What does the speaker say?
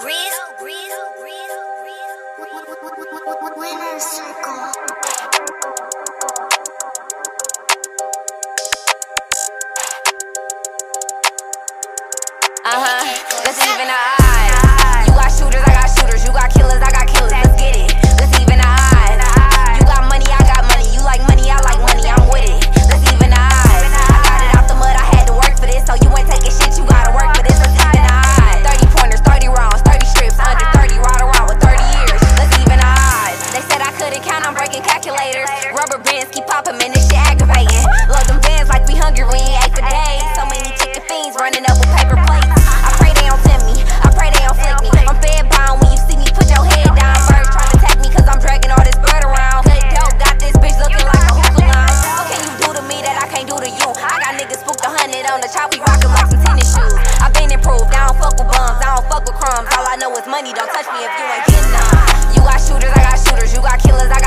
Grizz. Winner circle. running up with paper plates. I pray they don't send me, I pray they don't flick me. I'm fed bound when you see me put your head down. Birds trying to attack me cause I'm dragging all this bird around. Cut dope, got this bitch looking like a hookah line. What can you do to me that I can't do to you? I got niggas spooked a hundred on the chop, we rockin' like some tennis shoes. I've been improved, I don't fuck with bums, I don't fuck with crumbs. All I know is money, don't touch me if you ain't getting none. You got shooters, I got shooters, you got killers, I got